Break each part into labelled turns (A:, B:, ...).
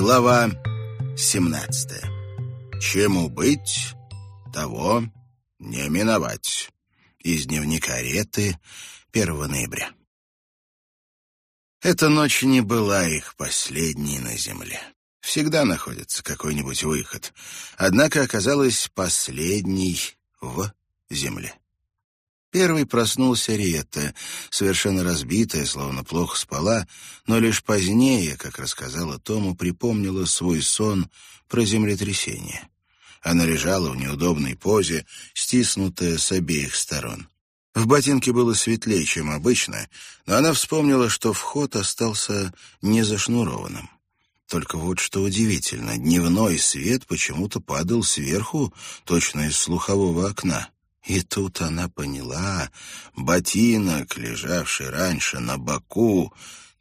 A: Глава 17. Чему быть, того не миновать. Из дневника Реты 1 ноября. Эта ночь не была их последней на земле. Всегда находится какой-нибудь выход. Однако оказалась последней в земле. Первый проснулся Риетта, совершенно разбитая, словно плохо спала, но лишь позднее, как рассказала Тому, припомнила свой сон про землетрясение. Она лежала в неудобной позе, стиснутая с обеих сторон. В ботинке было светлее, чем обычно, но она вспомнила, что вход остался незашнурованным. Только вот что удивительно, дневной свет почему-то падал сверху, точно из слухового окна. И тут она поняла, ботинок, лежавший раньше на боку,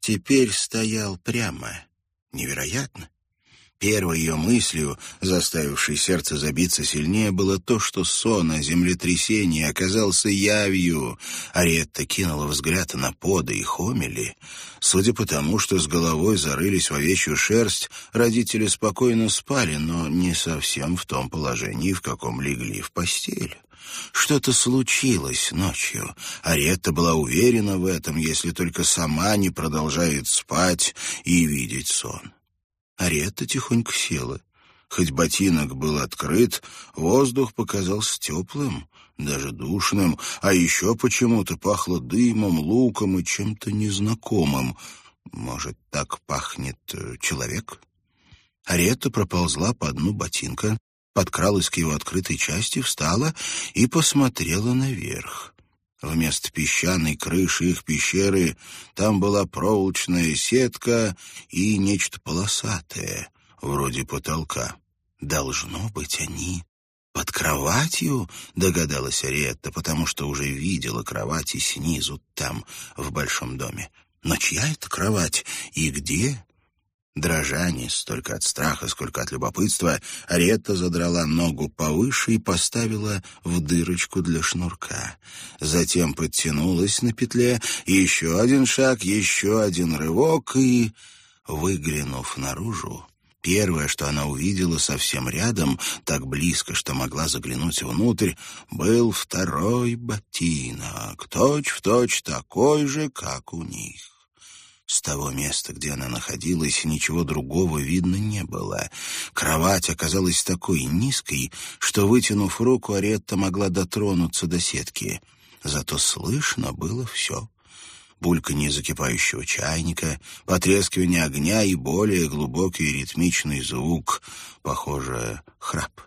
A: теперь стоял прямо. Невероятно. Первой ее мыслью, заставившей сердце забиться сильнее, было то, что сон о землетрясении оказался явью. Аретта кинула взгляд на поды и хомели. Судя по тому, что с головой зарылись в овечью шерсть, родители спокойно спали, но не совсем в том положении, в каком легли в постель. Что-то случилось ночью. Аретта была уверена в этом, если только сама не продолжает спать и видеть сон. Аретта тихонько села. Хоть ботинок был открыт, воздух показался теплым, даже душным, а еще почему-то пахло дымом, луком и чем-то незнакомым. Может, так пахнет э, человек? Аретта проползла по дну ботинка, подкралась к его открытой части, встала и посмотрела наверх. Вместо песчаной крыши их пещеры там была проволочная сетка и нечто полосатое, вроде потолка. Должно быть, они под кроватью, догадалась Ариетта, потому что уже видела кровати снизу там, в большом доме. Но чья это кровать и где? Дрожа не столько от страха, сколько от любопытства, Аретта задрала ногу повыше и поставила в дырочку для шнурка. Затем подтянулась на петле, еще один шаг, еще один рывок и, выглянув наружу, Первое, что она увидела совсем рядом, так близко, что могла заглянуть внутрь, был второй ботинок, точь-в-точь точь такой же, как у них. С того места, где она находилась, ничего другого видно не было. Кровать оказалась такой низкой, что, вытянув руку, Аретта могла дотронуться до сетки. Зато слышно было все. Бульканье закипающего чайника, потрескивание огня и более глубокий ритмичный звук, похоже, храп.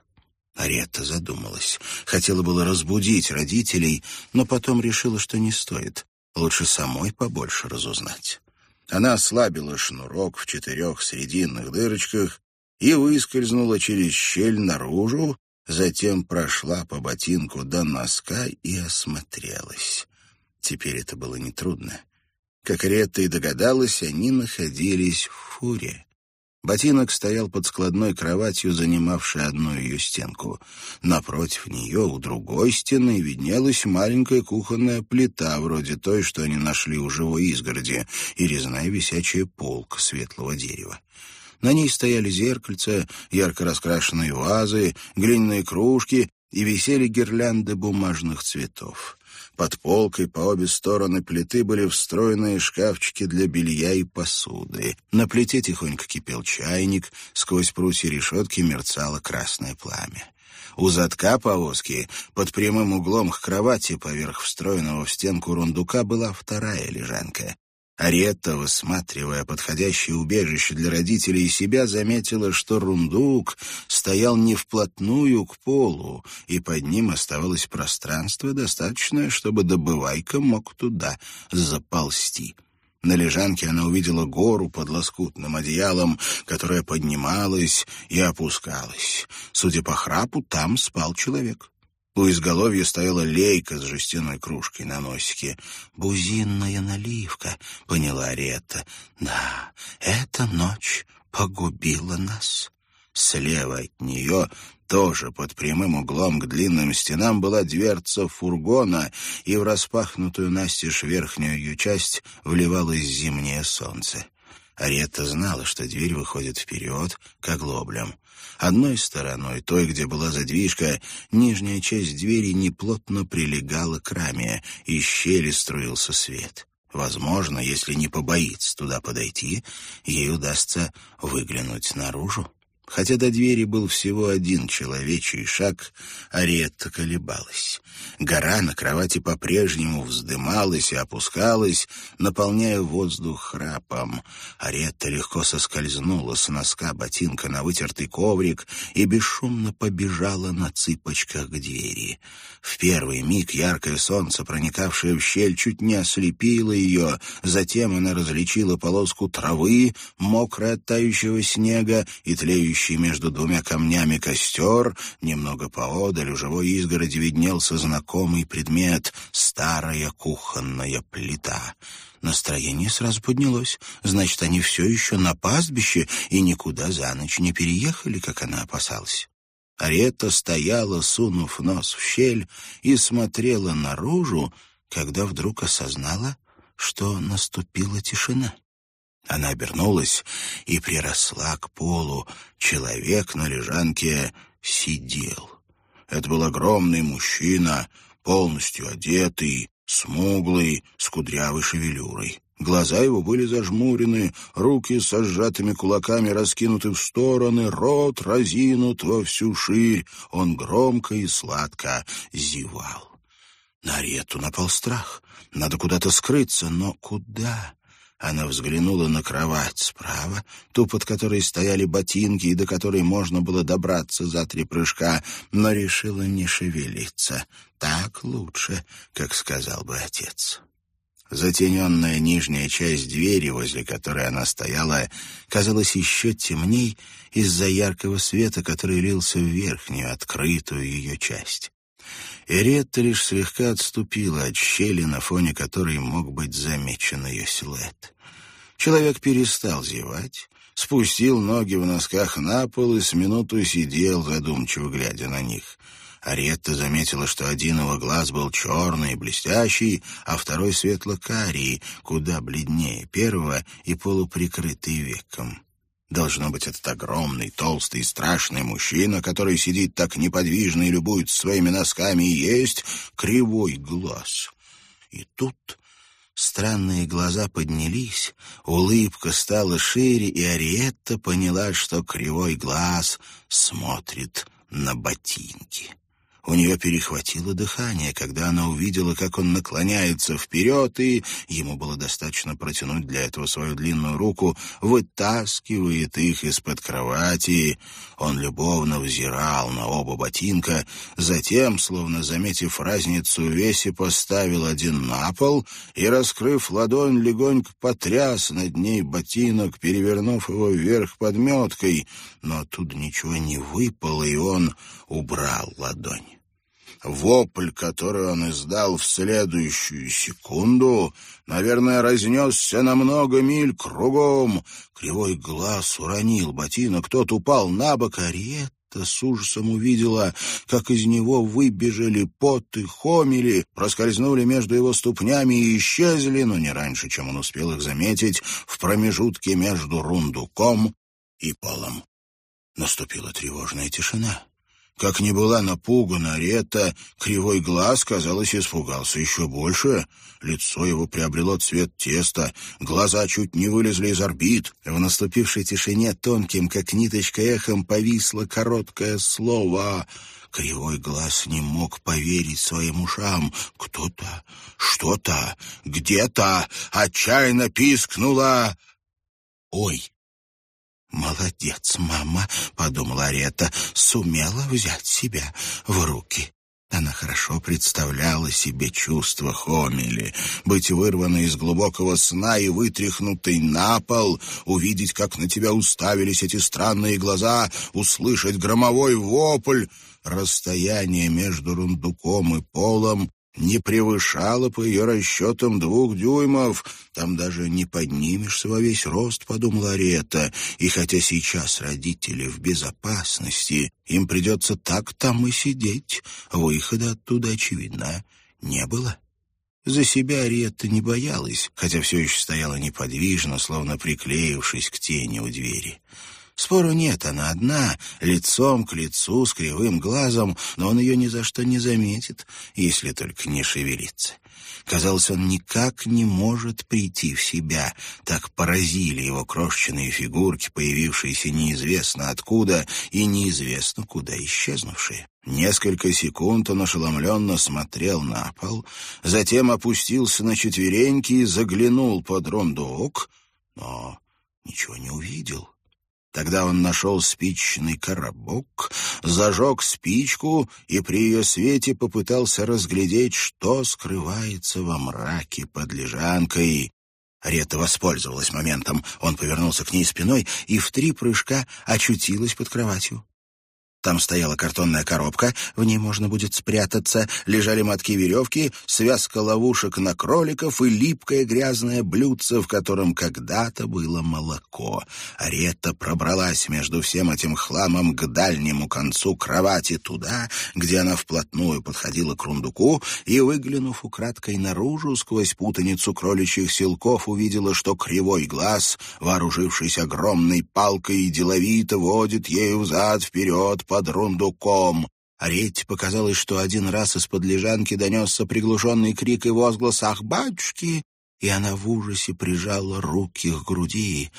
A: Аретта задумалась. Хотела было разбудить родителей, но потом решила, что не стоит. Лучше самой побольше разузнать. Она ослабила шнурок в четырех срединных дырочках и выскользнула через щель наружу, затем прошла по ботинку до носка и осмотрелась. Теперь это было нетрудно. Как Ретта и догадалась, они находились в фуре. Ботинок стоял под складной кроватью, занимавшей одну ее стенку. Напротив нее, у другой стены, виднелась маленькая кухонная плита, вроде той, что они нашли у живой изгороди, и резная висячая полка светлого дерева. На ней стояли зеркальца, ярко раскрашенные вазы, глиняные кружки и висели гирлянды бумажных цветов. Под полкой по обе стороны плиты были встроенные шкафчики для белья и посуды. На плите тихонько кипел чайник, сквозь прутья решетки мерцало красное пламя. У задка повозки, под прямым углом к кровати, поверх встроенного в стенку рундука, была вторая лежанка. Аретта, высматривая подходящее убежище для родителей и себя, заметила, что рундук стоял не вплотную к полу, и под ним оставалось пространство, достаточное, чтобы добывайка мог туда заползти. На лежанке она увидела гору под лоскутным одеялом, которая поднималась и опускалась. Судя по храпу, там спал человек. У изголовья стояла лейка с жестяной кружкой на носике. «Бузинная наливка», — поняла Ретта. «Да, эта ночь погубила нас». Слева от нее, тоже под прямым углом к длинным стенам, была дверца фургона, и в распахнутую настежь верхнюю ее часть вливалось зимнее солнце. Аретта знала, что дверь выходит вперед, к оглоблям. Одной стороной, той, где была задвижка, нижняя часть двери неплотно прилегала к раме, и щели струился свет. Возможно, если не побоится туда подойти, ей удастся выглянуть наружу. Хотя до двери был всего один человечий шаг, Ариетта колебалась. Гора на кровати по-прежнему вздымалась и опускалась, наполняя воздух храпом. Ариетта легко соскользнула с носка ботинка на вытертый коврик и бесшумно побежала на цыпочках к двери. В первый миг яркое солнце, проникавшее в щель, чуть не ослепило ее, затем она различила полоску травы, мокрой от снега и тлеющей тлеющий между двумя камнями костер, немного поодаль у живой изгороди виднелся знакомый предмет — старая кухонная плита. Настроение сразу поднялось. Значит, они все еще на пастбище и никуда за ночь не переехали, как она опасалась. Арета стояла, сунув нос в щель, и смотрела наружу, когда вдруг осознала, что наступила тишина. Она обернулась и приросла к полу. Человек на лежанке сидел. Это был огромный мужчина, полностью одетый, смуглый, с кудрявой шевелюрой. Глаза его были зажмурены, руки со сжатыми кулаками раскинуты в стороны, рот разинут во всю ширь. Он громко и сладко зевал. На Рету напал страх. Надо куда-то скрыться, но куда? Она взглянула на кровать справа, ту, под которой стояли ботинки и до которой можно было добраться за три прыжка, но решила не шевелиться. Так лучше, как сказал бы отец. Затененная нижняя часть двери, возле которой она стояла, казалась еще темней из-за яркого света, который лился в верхнюю, открытую ее часть. Эретта лишь слегка отступила от щели, на фоне которой мог быть замечен ее силуэт. Человек перестал зевать, спустил ноги в носках на пол и с минуту сидел, задумчиво глядя на них. Аретта заметила, что один его глаз был черный и блестящий, а второй светло-карий, куда бледнее первого и полуприкрытый веком. Должно быть, этот огромный, толстый и страшный мужчина, который сидит так неподвижно и любуется своими носками, и есть кривой глаз. И тут странные глаза поднялись, улыбка стала шире, и Ариетта поняла, что кривой глаз смотрит на ботинки. У нее перехватило дыхание, когда она увидела, как он наклоняется вперед, и ему было достаточно протянуть для этого свою длинную руку, вытаскивает их из-под кровати. Он любовно взирал на оба ботинка, затем, словно заметив разницу в весе, поставил один на пол и, раскрыв ладонь, легонько потряс над ней ботинок, перевернув его вверх подметкой, но оттуда ничего не выпало, и он убрал ладонь. Вопль, который он издал в следующую секунду, наверное, разнесся на много миль кругом. Кривой глаз уронил ботинок, тот упал на бок, а Риетта с ужасом увидела, как из него выбежали пот и хомели, проскользнули между его ступнями и исчезли, но не раньше, чем он успел их заметить, в промежутке между рундуком и полом. Наступила тревожная тишина. Как ни была напугана Рета, кривой глаз, казалось, испугался еще больше. Лицо его приобрело цвет теста, глаза чуть не вылезли из орбит. В наступившей тишине тонким, как ниточка эхом, повисло короткое слово Кривой глаз не мог поверить своим ушам. Кто-то, что-то, где-то отчаянно пискнула. «Ой!» «Молодец, мама», — подумала Арета, — «сумела взять себя в руки». Она хорошо представляла себе чувство Хомели, быть вырванной из глубокого сна и вытряхнутой на пол, увидеть, как на тебя уставились эти странные глаза, услышать громовой вопль. Расстояние между рундуком и полом не превышала, по ее расчетам, двух дюймов. Там даже не поднимешься во весь рост, подумала Рета. И хотя сейчас родители в безопасности, им придется так там и сидеть. Выхода оттуда, очевидно, не было. За себя Ариетта не боялась, хотя все еще стояла неподвижно, словно приклеившись к тени у двери. Спору нет, она одна, лицом к лицу, с кривым глазом, но он ее ни за что не заметит, если только не шевелится. Казалось, он никак не может прийти в себя. Так поразили его крошечные фигурки, появившиеся неизвестно откуда и неизвестно куда исчезнувшие. Несколько секунд он ошеломленно смотрел на пол, затем опустился на четвереньки и заглянул под рундук, но ничего не увидел. Тогда он нашел спичный коробок, зажег спичку и при ее свете попытался разглядеть, что скрывается во мраке под лежанкой. Рета воспользовалась моментом. Он повернулся к ней спиной и в три прыжка очутилась под кроватью. Там стояла картонная коробка, в ней можно будет спрятаться, лежали мотки веревки, связка ловушек на кроликов и липкое грязное блюдце, в котором когда-то было молоко. Аретта пробралась между всем этим хламом к дальнему концу кровати, туда, где она вплотную подходила к рундуку, и, выглянув украдкой наружу сквозь путаницу кроличьих силков, увидела, что кривой глаз, вооружившись огромной палкой, деловито водит ею взад-вперед под рундуком. Ретте показалось, что один раз из-под лежанки донесся приглушенный крик и возглас «Ах, батюшки!» и она в ужасе прижала руки к груди.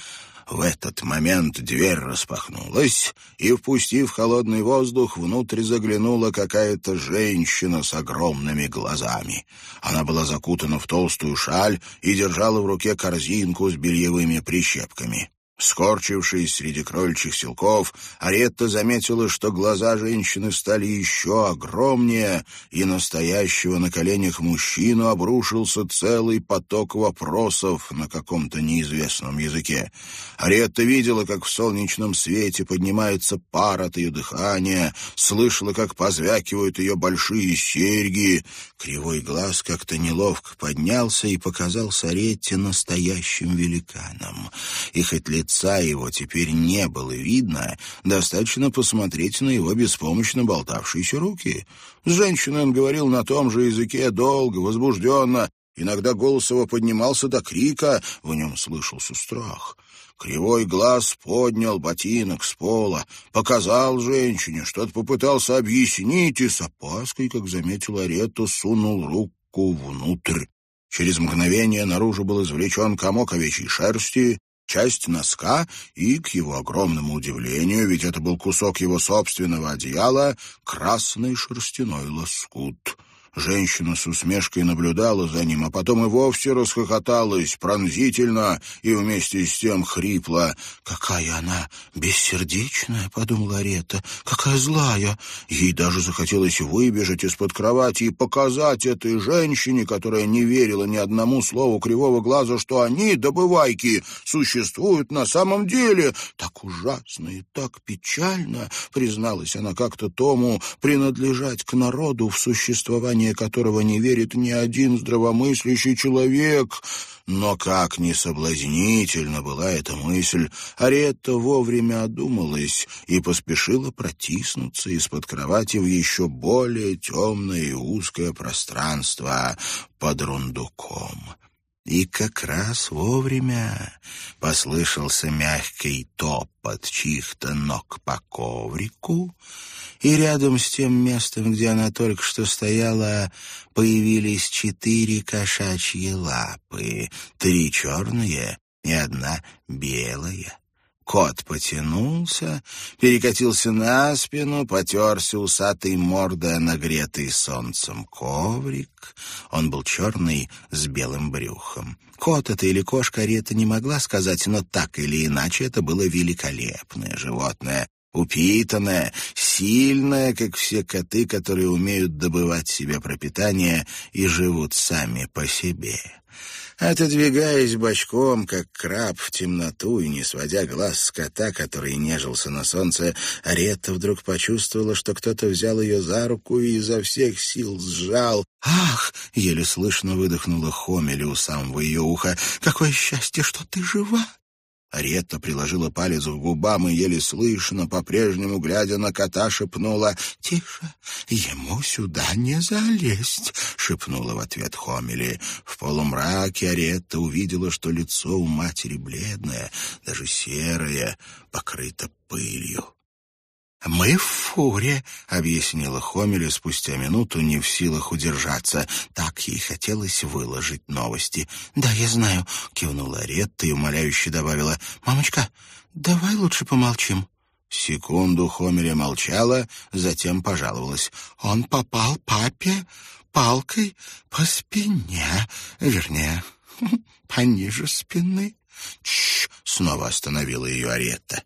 A: В этот момент дверь распахнулась, и, впустив холодный воздух, внутрь заглянула какая-то женщина с огромными глазами. Она была закутана в толстую шаль и держала в руке корзинку с бельевыми прищепками. Скорчившись среди крольчих селков, Аретта заметила, что глаза женщины стали еще огромнее, и настоящего на коленях мужчину обрушился целый поток вопросов на каком-то неизвестном языке. Аретта видела, как в солнечном свете поднимается пар от ее дыхания, слышала, как позвякивают ее большие серьги. Кривой глаз как-то неловко поднялся и показался Аретте настоящим великаном. И хоть лица его теперь не было видно, достаточно посмотреть на его беспомощно болтавшиеся руки. С женщиной он говорил на том же языке долго, возбужденно. Иногда голос его поднимался до крика, в нем слышался страх. Кривой глаз поднял ботинок с пола, показал женщине, что-то попытался объяснить и с опаской, как заметила Ретта, сунул руку внутрь. Через мгновение наружу был извлечен комок овечьей шерсти, часть носка и, к его огромному удивлению, ведь это был кусок его собственного одеяла, красный шерстяной лоскут — Женщина с усмешкой наблюдала за ним, а потом и вовсе расхохоталась пронзительно и вместе с тем хрипло. «Какая она бессердечная!» — подумала Рета. «Какая злая!» Ей даже захотелось выбежать из-под кровати и показать этой женщине, которая не верила ни одному слову кривого глаза, что они, добывайки, существуют на самом деле. Так ужасно и так печально, призналась она как-то Тому, принадлежать к народу в существовании существование которого не верит ни один здравомыслящий человек. Но как ни соблазнительна была эта мысль, Аретта вовремя одумалась и поспешила протиснуться из-под кровати в еще более темное и узкое пространство под рундуком. И как раз вовремя послышался мягкий топот чьих-то ног по коврику, и рядом с тем местом, где она только что стояла, появились четыре кошачьи лапы, три черные и одна белая. Кот потянулся, перекатился на спину, потерся усатой мордой нагретый солнцем коврик. Он был черный с белым брюхом. Кот это или кошка Рета не могла сказать, но так или иначе это было великолепное животное упитанная, сильная, как все коты, которые умеют добывать себе пропитание и живут сами по себе. Отодвигаясь бочком, как краб в темноту и не сводя глаз с кота, который нежился на солнце, Аретта вдруг почувствовала, что кто-то взял ее за руку и изо всех сил сжал. «Ах!» — еле слышно выдохнула Хомели у самого ее уха. «Какое счастье, что ты жива!» Аретта приложила палец к губам и еле слышно, по-прежнему глядя на кота, шепнула «Тише, ему сюда не залезть», — шепнула в ответ Хомели. В полумраке Аретта увидела, что лицо у матери бледное, даже серое, покрыто пылью. «Мы в фуре», — объяснила Хомеля спустя минуту, не в силах удержаться. Так ей хотелось выложить новости. «Да, я знаю», — кивнула Ретта и умоляюще добавила. «Мамочка, давай лучше помолчим». Секунду Хомеля молчала, затем пожаловалась. «Он попал папе палкой по спине, вернее, пониже спины». «Чш!» — снова остановила ее Аретта.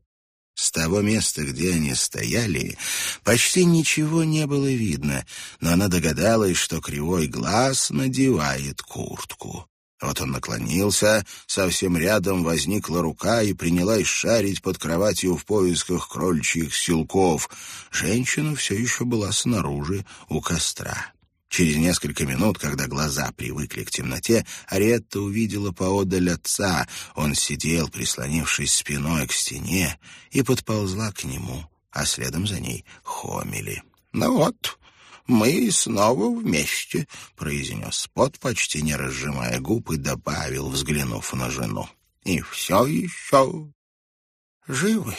A: С того места, где они стояли, почти ничего не было видно, но она догадалась, что кривой глаз надевает куртку. Вот он наклонился, совсем рядом возникла рука и принялась шарить под кроватью в поисках крольчьих силков. Женщина все еще была снаружи у костра. Через несколько минут, когда глаза привыкли к темноте, Аретта увидела поодаль отца. Он сидел, прислонившись спиной к стене, и подползла к нему, а следом за ней Хомели. «Ну вот, мы снова вместе», — произнес Пот, почти не разжимая губ, и добавил, взглянув на жену. «И все еще живы».